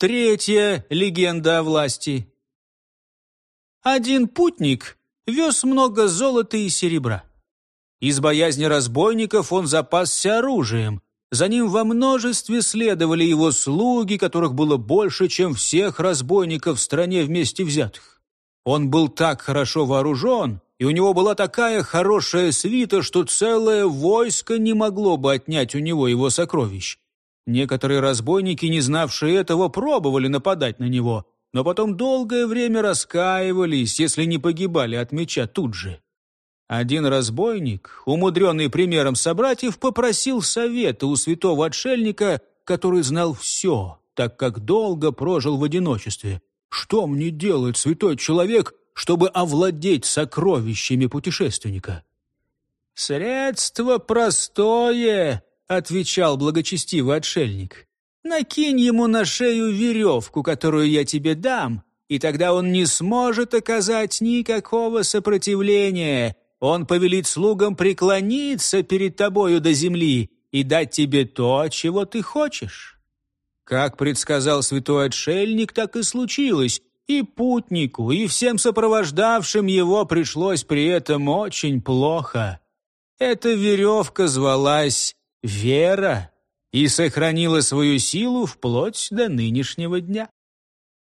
Третья легенда о власти. Один путник вез много золота и серебра. Из боязни разбойников он запасся оружием. За ним во множестве следовали его слуги, которых было больше, чем всех разбойников в стране вместе взятых. Он был так хорошо вооружен, и у него была такая хорошая свита, что целое войско не могло бы отнять у него его сокровищ. Некоторые разбойники, не знавшие этого, пробовали нападать на него, но потом долгое время раскаивались, если не погибали от меча тут же. Один разбойник, умудренный примером собратьев, попросил совета у святого отшельника, который знал все, так как долго прожил в одиночестве. «Что мне делать, святой человек, чтобы овладеть сокровищами путешественника?» «Средство простое», отвечал благочестивый отшельник. «Накинь ему на шею веревку, которую я тебе дам, и тогда он не сможет оказать никакого сопротивления. Он повелит слугам преклониться перед тобою до земли и дать тебе то, чего ты хочешь». Как предсказал святой отшельник, так и случилось. И путнику, и всем сопровождавшим его пришлось при этом очень плохо. Эта веревка звалась вера и сохранила свою силу вплоть до нынешнего дня.